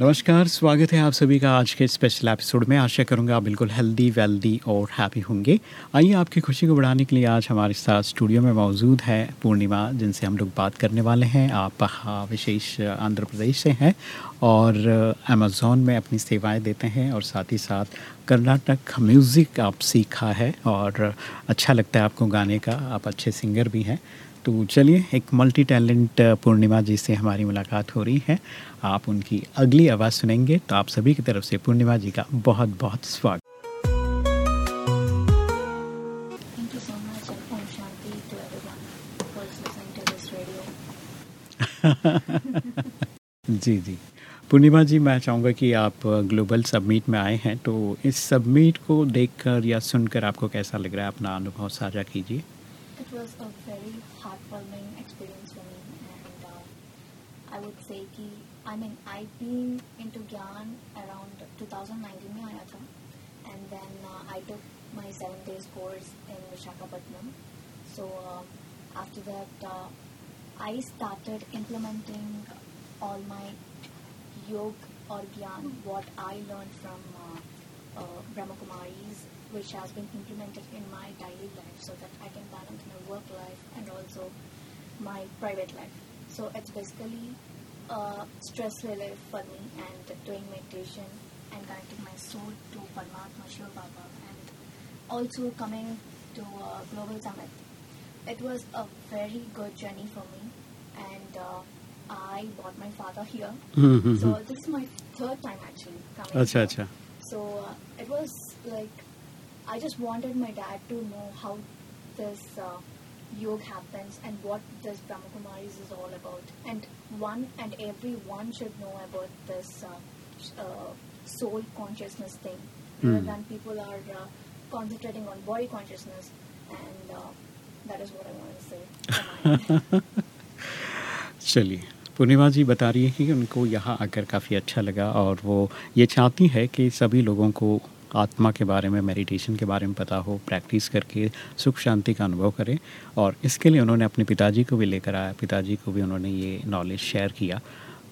नमस्कार, स्वागत है आप सभी का आज के स्पेशल एपिसोड में। आशा करूँगा आप बिल्कुल हेल्दी वेल्दी और हैप्पी होंगे। आइए आपकी खुशी को बढ़ाने के लिए आज हमारे साथ स्टूडियो में मौजूद है पूर्णिमा, जिनसे हम लोग बात करने वाले हैं। आप विशेष आंध्र प्रदेश से हैं और अमेज़ोन में अपनी सेवाएँ देते हैं और साथ ही साथ कर्नाटक म्यूज़िक आप सीखा है और अच्छा लगता है आपको गाने का। आप अच्छे सिंगर भी हैं। तो चलिए, एक मल्टी टैलेंट पूर्णिमा जी से हमारी मुलाकात हो रही है। आप उनकी अगली आवाज़ सुनेंगे तो आप सभी की तरफ़ से पूर्णिमा जी का बहुत बहुत स्वागत. जी जी। पूर्णिमा जी मैं चाहूँगा कि आप ग्लोबल सबमीट में आए हैं तो इस सबमीट को देखकर या सुनकर आपको कैसा लग रहा है? अपना अनुभव साझा कीजिए। I mean I've been into Gyan around 2019 में आया था and then uh, I took my seven days course in Vishakhapatnam. So uh, after that uh, I started implementing all my yoga or Gyan, what I learned from uh, uh, Brahma Kumaris, which has been implemented in my daily life so that I can balance my work life and also my private life. So it's basically uh, stress relief for me and doing meditation and connecting my soul to Paramatma Shiva Baba and also coming to a Global Summit. It was a very good journey for me and uh, I brought my father here. Mm-hmm. So this is my third time actually coming. So uh, it was like I just wanted my dad to know how this uh, yoga happens and what this Brahma Kumaris is all about. And one and every one should know about this uh, uh, soul consciousness thing. Rather Hmm. than people are uh, concentrating on body consciousness, and uh, that is what I want to say. चलिए पूर्णिमा जी बता रही है कि उनको यहाँ आकर काफ़ी अच्छा लगा और वो ये चाहती है कि सभी लोगों को आत्मा के बारे में मेडिटेशन के बारे में पता हो प्रैक्टिस करके सुख शांति का अनुभव करें और इसके लिए उन्होंने अपने पिताजी को भी लेकर आया। पिताजी को भी उन्होंने ये नॉलेज शेयर किया।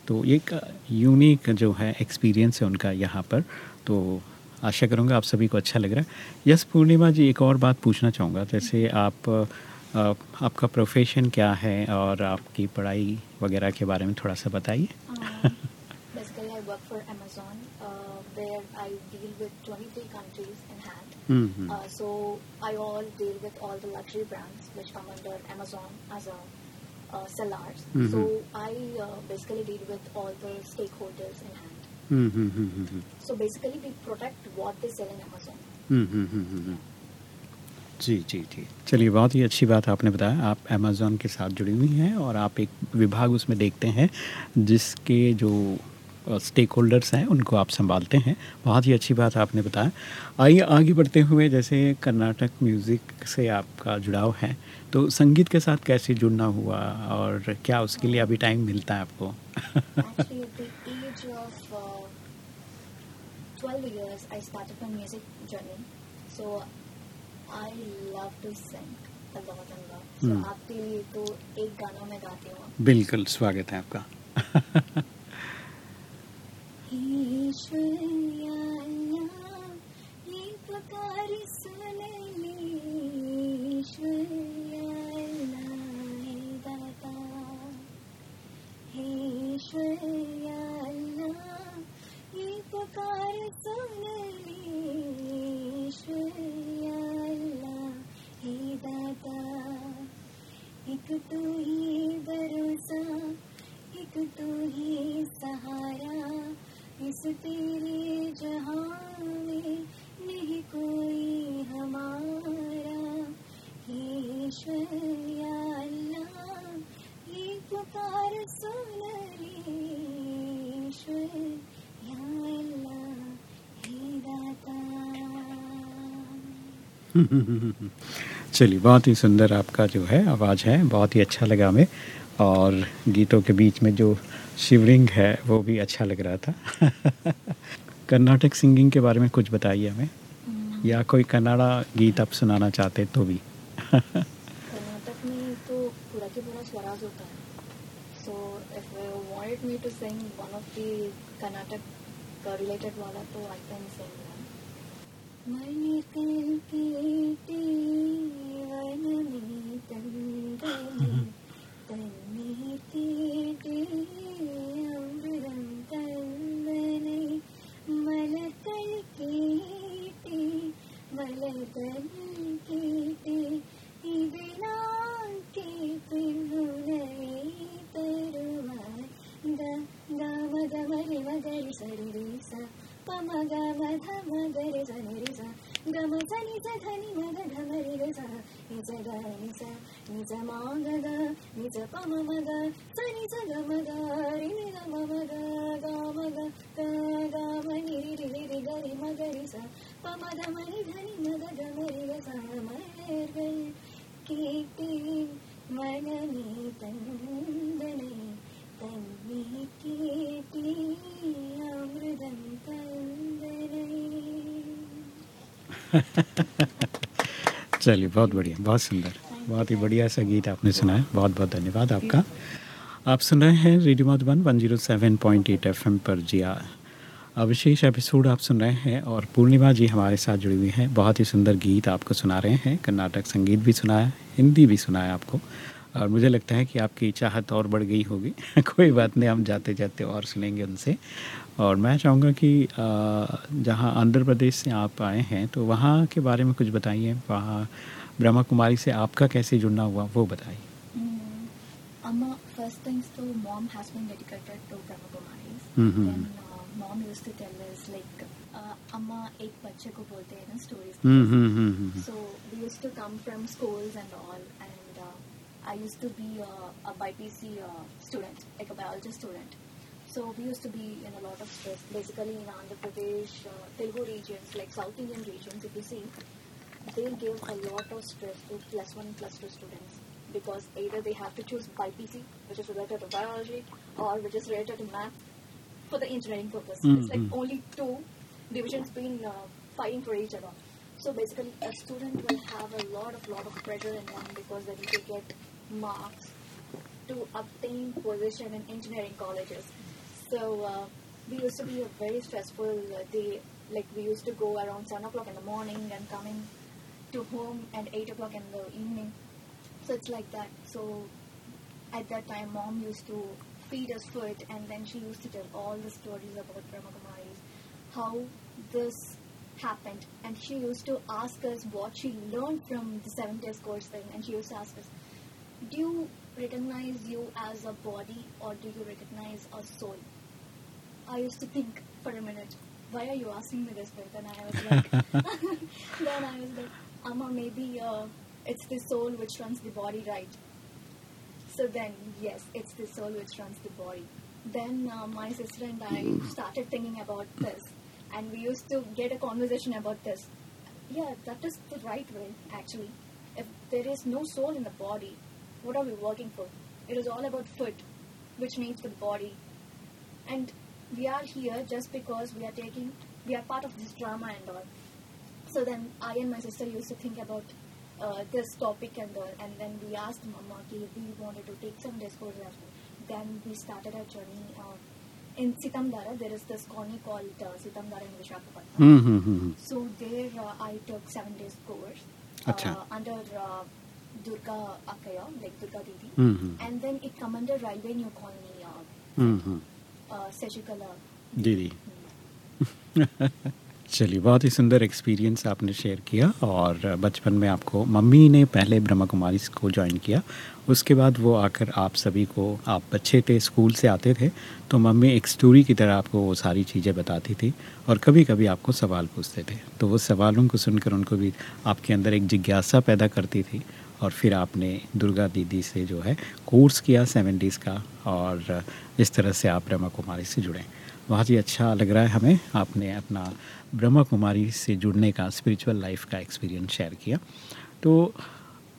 तो ये एक यूनिक जो है एक्सपीरियंस है उनका यहाँ पर। तो आशा करूँगा आप सभी को अच्छा लग रहा है। यस, पूर्णिमा जी, एक और बात पूछना चाहूँगा। जैसे आप आपका प्रोफेशन क्या है और आपकी पढ़ाई वगैरह के बारे में थोड़ा सा बताइए। where I deal with 23 countries in hand. Hmm, Uh, so I all deal with all the luxury brands which come under Amazon as a uh, sellers. Mhm. So I uh, basically deal with all the stakeholders in hand. Hmm, hmm, hmm, hmm, hmm, So basically, we protect what they sell in Amazon. हम्म, हम्म, हम्म, हम्म, हम्म। जी जी जी चलिए बहुत ही अच्छी बात आपने बताया आप Amazon के साथ जुड़ी हुई हैं और आप एक विभाग उसमें देखते हैं जिसके जो स्टेक होल्डर्स हैं उनको आप संभालते हैं बहुत ही अच्छी बात आपने बताया आइए आगे बढ़ते हुए जैसे कर्नाटक म्यूज़िक से आपका जुड़ाव है तो संगीत के साथ कैसे जुड़ना हुआ और क्या उसके लिए अभी टाइम मिलता है आपको uh, 12 years, I started my music journey. So I love to sing a lot and lot. So Hmm. आपके लिए तो एक गाना मैं गाती हूँ बिल्कुल स्वागत है आपका श्वर्याया एकारि चलिए बहुत ही सुंदर आपका जो है आवाज़ है बहुत ही अच्छा लगा हमें। और गीतों के बीच में जो शिवलिंग है वो भी अच्छा लग रहा था। कर्नाटक सिंगिंग के बारे में कुछ बताइए हमें। या कोई कन्नाडा गीत आप सुनाना चाहते तो भी। कर्नाटक में तो पूरा के पूरा स्वराज होता है। So if you wanted me to sing one of the Karnataka related वाला तो आई कैन सिंग मन चलिए, बहुत बढ़िया, बहुत सुंदर। बहुत ही बढ़िया सा गीत आपने सुना है बहुत बहुत धन्यवाद आपका। आप सुन रहे हैं रेडियो मधुबन 107.8 एफएम पर जिया। विशेष एपिसोड आप सुन रहे हैं और पूर्णिमा जी हमारे साथ जुड़ी हुई हैं। बहुत ही सुंदर गीत आपको सुना रहे हैं। कर्नाटक संगीत भी सुनाया हिंदी भी सुनाया आपको। और मुझे लगता है कि आपकी चाहत और बढ़ गई होगी। कोई बात नहीं हम जाते जाते और सुनेंगे उनसे। और मैं चाहूँगा कि जहाँ आंध्र प्रदेश से आप आए हैं तो वहाँ के बारे में कुछ बताइए। वहाँ ब्रह्मा कुमारी से आपका कैसे जुड़ना हुआ वो बताइए। Mm, Amma, first things to mom has been dedicated to Brahma Kumaris. Mhm. Then uh, mom used to tell us like "Ama amma ek bacche ko bolte hai na stories. Hmm, hmm, hmm, so we used to come from schools and all and uh, i used to be uh, a BPC student like a biology student. So we used to be in a lot of stress. Basically in the pradesh uh, telugu regions like south indian regions if you see they give a lot of stress to plus one plus two students because either they have to choose BPC, which is related to biology, or which is related to math, for the engineering purpose. It's like Mhm. only two divisions been uh, fighting for each other. So basically, a student will have a lot of lot of pressure in them because they need to get marks to obtain position in engineering colleges. So uh, we used to be a very stressful uh, day. Like we used to go around seven o'clock in the morning and coming to home at eight o'clock in the evening. So it's like that. So at that time, mom used to feed us food, and then she used to tell all the stories about Brahma Kumaris, how this happened, and she used to ask us what she learned from the seven days course thing, and she used to ask us, "Do you recognize you as a body, or do you recognize a soul?" I used to think for a minute, why are you asking me this? But then I was like, then I was like, Amma, maybe uh, it's the soul which runs the body, right? So then, yes, it's the soul which runs the body. Then uh, my sister and I started thinking about this, and we used to get a conversation about this. Yeah, that is the right way, actually. If there is no soul in the body, what are we working for? It is all about food, which needs the body. And we are here just because we are taking, we are part of this drama and all. So then I and my sister used to think about uh, this topic and all. And then we asked Mama if we wanted to take some discourse as well. Then we started our journey. Uh, in Sitamdara, there is this colony called uh, Sitamdara in Vishakhapatnam. Mm-hmm. Hmm, hmm, hmm. So there uh, I took seven days course uh, under Durga Akaya, like Durga Didi. Mm-hmm. And then it come under Railway New Colony uh, mm Didi. चलिए, बहुत ही सुंदर experience आपने share किया और बचपन में आपको मम्मी ने पहले ब्रह्मा कुमारी को ज्वाइन किया। उसके बाद वो आकर आप सभी को, आप बच्चे थे स्कूल से आते थे तो मम्मी एक स्टोरी की तरह आपको वो सारी चीज़ें बताती थी और कभी कभी आपको सवाल पूछते थे। तो वो सवालों को सुनकर उनको भी आपके अंदर एक जिज्ञासा पैदा करती थी और फिर आपने दुर्गा दीदी से जो है कोर्स किया सेवेंटीज़ का और इस तरह से आप ब्रह्मा कुमारी से जुड़े। बहुत ही अच्छा लग रहा है हमें आपने अपना ब्रह्मा कुमारी से जुड़ने का स्पिरिचुअल लाइफ का एक्सपीरियंस शेयर किया। तो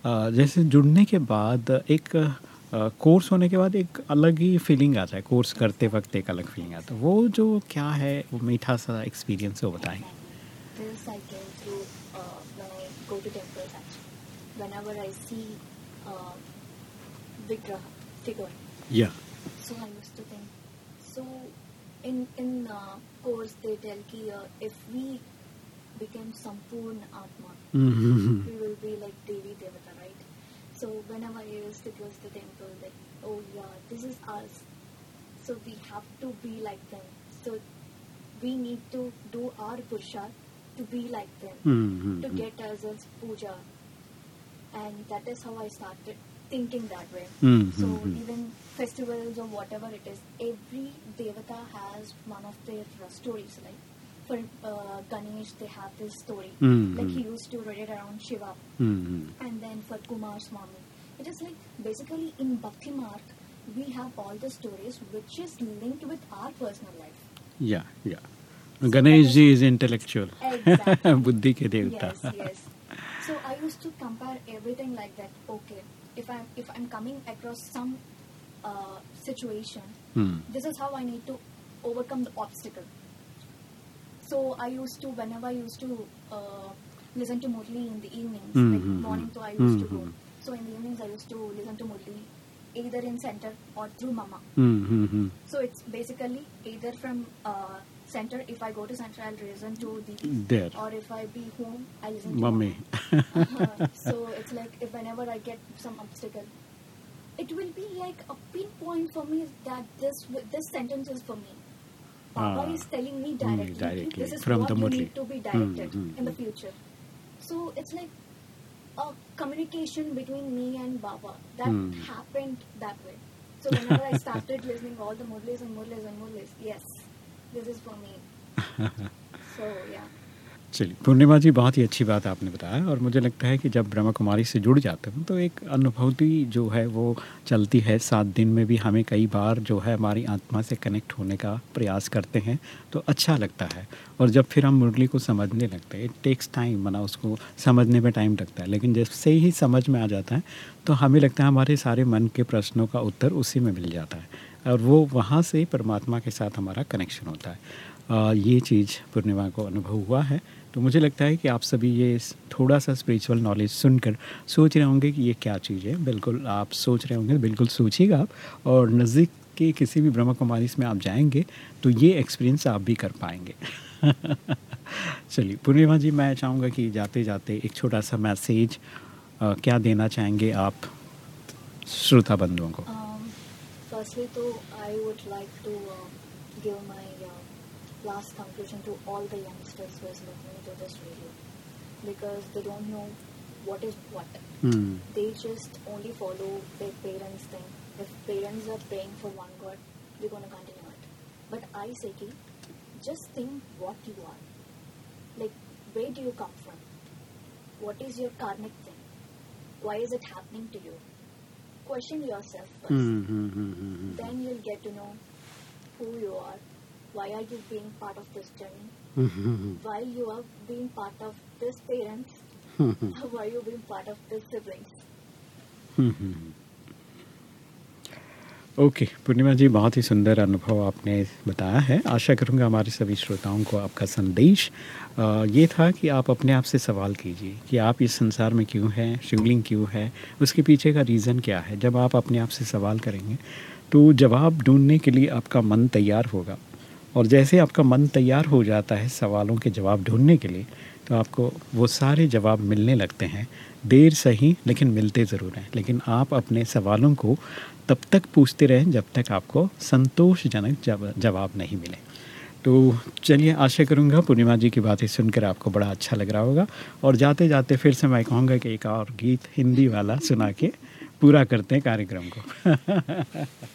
जैसे जुड़ने के बाद एक कोर्स होने के बाद एक अलग ही फीलिंग आता है कोर्स करते वक्त एक अलग फीलिंग आता है वो जो क्या है, वो मीठा सा एक्सपीरियंस वो बताएँ। Yeah. So I used to think. So in in uh, course they tell ki uh, if we become Sampurna Atma, mm-hmm. we will be like Devi Devata, right? So whenever I used to go to the temple, like, oh yeah, this is us. So we have to be like them. So we need to do our pusha to be like them, mm-hmm. to get us as puja. And that is how I started thinking that way. Mm-hmm. So even festivals or whatever it is, every devata has one of their stories, like for uh, Ganesh, they have this story. Mm-hmm. Like he used to read it around Shiva. Mm-hmm. And then for Kumar Swami, it is like basically in Bhakti Mark, we have all the stories which is linked with our personal life. Yeah, yeah. So Ganesh ji is intellectual. Exactly. Buddhi ke devta. Yes, yes. So I used to compare everything like that. Okay, if I'm if I'm coming across some uh, situation, hmm. this is how I need to overcome the obstacle. So I used to, whenever I used to uh, listen to Murli in the evenings, mm-hmm. like morning to I used mm-hmm. to go. Mm-hmm. So in the evenings I used to listen to Murli either in center or through Mama. Mm-hmm. So it's basically either from uh, center. If I go to center, I'll listen to the there. Or if I be home, I listen to Mummy. uh-huh. So it's like if whenever I get some obstacle, it will be like a pinpoint for me that this this sentence is for me. Baba uh, is telling me directly, directly this is from what the you need to be directed mm-hmm. in the future. So it's like a communication between me and Baba that mm. happened that way. So whenever I started listening all the Murlis and Murlis and Murlis, yes, चलिए पूर्णिमा जी बहुत ही अच्छी बात आपने बताया और मुझे लगता है कि जब ब्रह्मा कुमारी से जुड़ जाते हैं तो एक अनुभूति जो है वो चलती है। सात दिन में भी हमें कई बार जो है हमारी आत्मा से कनेक्ट होने का प्रयास करते हैं तो अच्छा लगता है। और जब फिर हम मुरली को समझने लगते हैं इट टेक्स टाइम मना उसको समझने में टाइम लगता है। लेकिन जब से ही समझ में आ जाता है तो हमें लगता है हमारे सारे मन के प्रश्नों का उत्तर उसी में मिल जाता है। और वो वहाँ से परमात्मा के साथ हमारा कनेक्शन होता है। आ, ये चीज़ पूर्णिमा को अनुभव हुआ है। तो मुझे लगता है कि आप सभी ये थोड़ा सा स्पिरिचुअल नॉलेज सुनकर सोच रहे होंगे कि ये क्या चीज़ है। बिल्कुल आप सोच रहे होंगे बिल्कुल सोचिएगा आप। और नज़दीक के किसी भी ब्रह्म कुमारी में आप जाएँगे तो ये एक्सपीरियंस आप भी कर पाएँगे। चलिए पूर्णिमा जी मैं चाहूँगा कि जाते जाते एक छोटा सा मैसेज क्या देना चाहेंगे आप श्रोता बंधुओं को? firstly, though, I would like to uh, give my uh, last conclusion to all the youngsters who is listening to this video because they don't know what is what. Mm. They just only follow their parents' thing. If parents are praying for one God, they're going to continue it. But I say, ki, just think what you are. Like, where do you come from? What is your karmic thing? Why is it happening to you? Question yourself 1st mm-hmm. Hmm, hmm, hmm, then you'll get to know who you are, why are you being part of this journey? Mm-hmm. why you are being part of this parents? why you being part of this siblings? Okay Purnima ji बहुत ही सुंदर अनुभव आपने बताया है। आशा करूँगा हमारे सभी श्रोताओं को आपका संदेश ये था कि आप अपने आप से सवाल कीजिए कि आप इस संसार में क्यों हैं, शिवलिंग क्यों है, उसके पीछे का रीज़न क्या है। जब आप अपने आप से सवाल करेंगे तो जवाब ढूँढने के लिए आपका मन तैयार होगा। और जैसे आपका मन तैयार हो जाता है सवालों के जवाब ढूँढने के लिए तो आपको वो सारे जवाब मिलने लगते हैं। देर सही, लेकिन मिलते ज़रूर हैं। लेकिन आप अपने सवालों को तब तक पूछते रहें जब तक आपको संतोषजनक जवाब नहीं मिले। तो चलिए, आशा करूँगा पूर्णिमा जी की बातें सुनकर आपको बड़ा अच्छा लग रहा होगा। और जाते जाते फिर से मैं कहूँगा कि एक और गीत हिंदी वाला सुना के पूरा करते हैं कार्यक्रम को।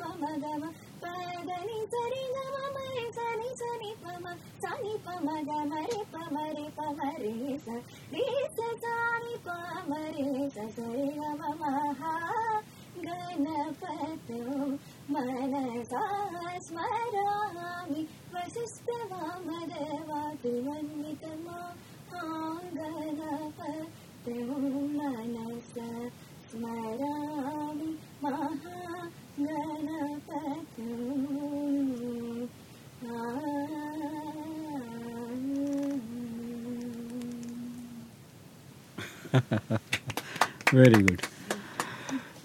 పమగవ పాదని సరి నమరి సని సని పమ पानि चरि गी चोरि पालि पग मरे पामरे पारे सीच जामरसोरी गा गणपति मनस స్మరామి वेरी गुड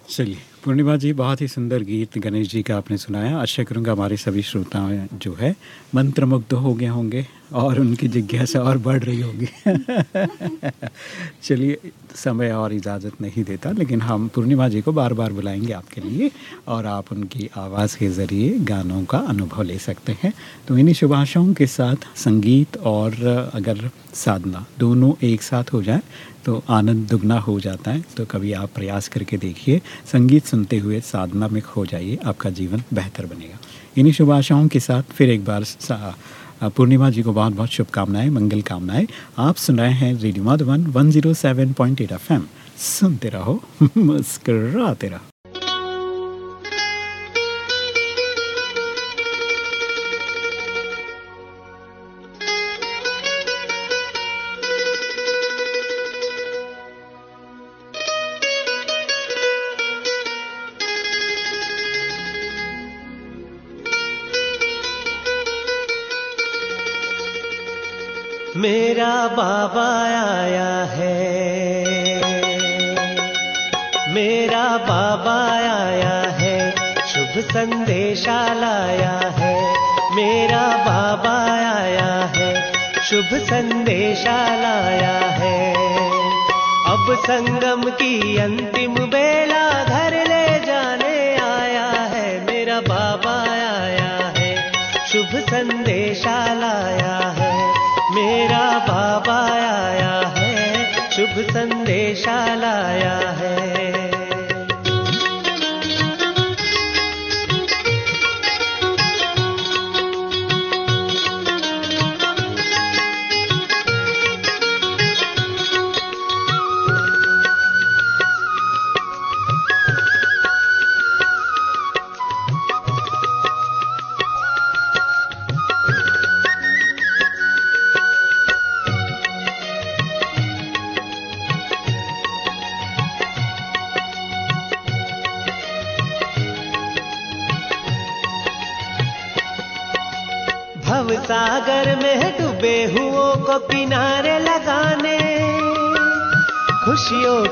चलिए, पूर्णिमा जी, बहुत ही सुंदर गीत गणेश जी का आपने सुनाया। आशा करूँगा हमारे सभी श्रोता जो है मंत्रमुग्ध हो गए होंगे और उनकी जिज्ञासा और बढ़ रही होगी। चलिए समय और इजाज़त नहीं देता, लेकिन हम पूर्णिमा जी को बार बार बुलाएँगे आपके लिए और आप उनकी आवाज़ के ज़रिए गानों का अनुभव ले सकते हैं। तो इन्हीं शुभ आशाओं के साथ संगीत और अगर साधना दोनों एक साथ हो जाए तो आनंद दुगना हो जाता है। तो कभी आप प्रयास करके देखिए, संगीत सुनते हुए साधना में खो जाइए, आपका जीवन बेहतर बनेगा। इन्हीं शुभ के साथ फिर एक बार पूर्णिमा जी को बहुत बहुत शुभकामनाएँ, मंगल कामनाएँ। आप सुन रहे हैं radio Madhavan one zero seven point eight F M सुनते रहो, मुस्कराते रहो। मेरा बाबा आया है। मेरा बाबा आया है, शुभ संदेशा लाया है। मेरा बाबा आया है, शुभ संदेशा लाया है। अब संगम की अंतिम बेला घर ले जाने आया है। मेरा बाबा आया है, शुभ संदेशा लाया है मेरा बाबा आया है शुभ संदेशा लाया है।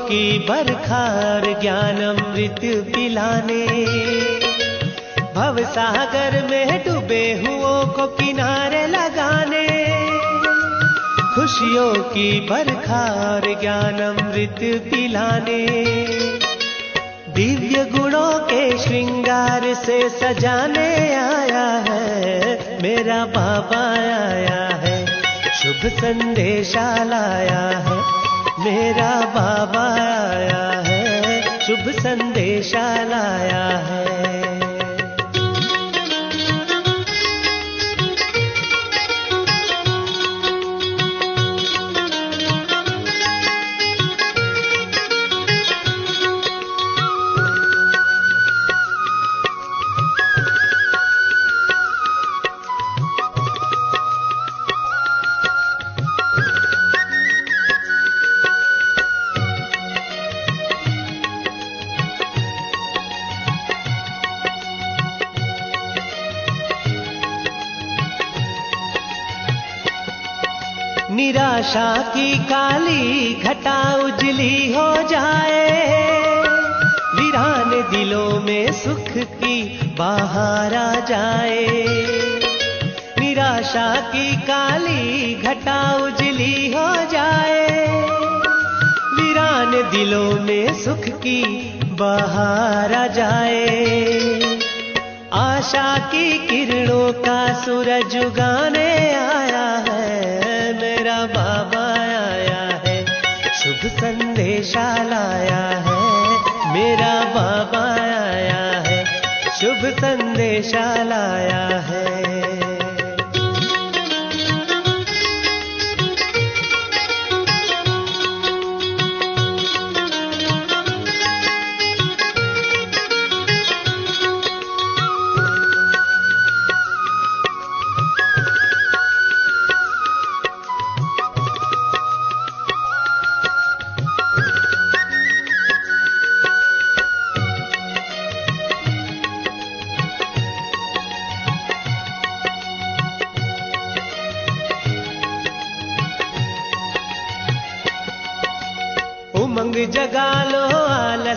की बरखार ज्ञान अमृत पिलाने। भव सागर में डूबे हुओं को किनारे लगाने। खुशियों की बरखार ज्ञान अमृत पिलाने। दिव्य गुणों के श्रृंगार से सजाने आया है, मेरा बाबा आया है, शुभ संदेशा लाया है। मेरा बाबा आया है शुभ संदेशा लाया है। की काली घटा उजली हो जाए। वीरान दिलों में सुख की बाहर आ जाए। निराशा की काली घटा उजली हो जाए। वीरान दिलों में सुख की बाहर आ जाए। आशा की किरणों का सूरज उगाने आया संदेशा आया है मेरा बाबा आया है शुभ संदेशा लाया है।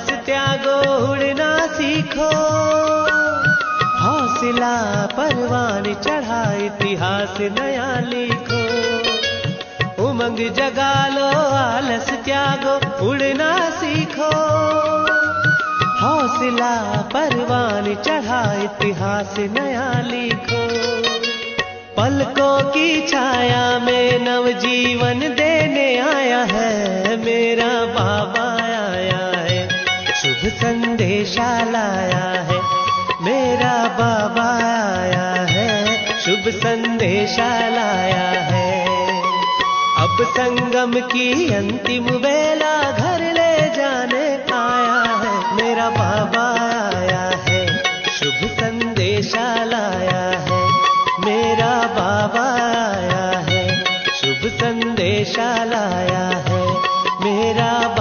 आलस त्यागो, उड़ना सीखो। हौसला, परवान, चढ़ा, इतिहास, नया लिखो। उमंग जगा लो आलस त्यागो, उड़ना सीखो। हौसला, परवान, चढ़ा, इतिहास, नया लिखो। पलकों की छाया में नवजीवन देने आया है मेरा बाबा। शुभ संदेशा लाया है। मेरा बाबा आया है। शुभ संदेशा लाया है। अब संगम की अंतिम बेला घर ले जाने आया है। मेरा बाबा आया है। शुभ संदेशा लाया है। मेरा बाबा आया है। शुभ संदेशा लाया है। मेरा